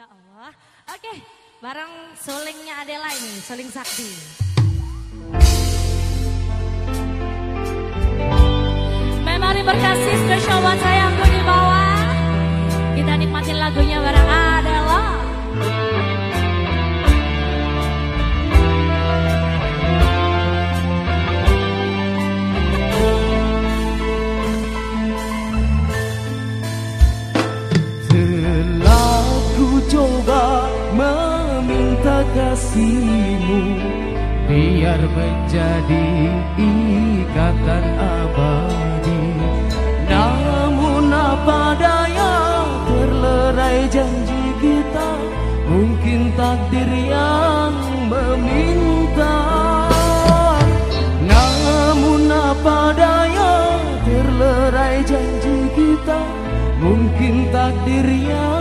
Ya Allah. Oke, bareng sulingnya Adela ini, suling sakti. Memori berkasih spesial buat sayangku di bawah. Kita nikmatin lagunya bareng kasihmu. Biar menjadi ikatan abadi. Namun apa daya terlerai janji kita? Mungkin takdir yang meminta. Namun apa daya terlerai janji kita? Mungkin takdir yang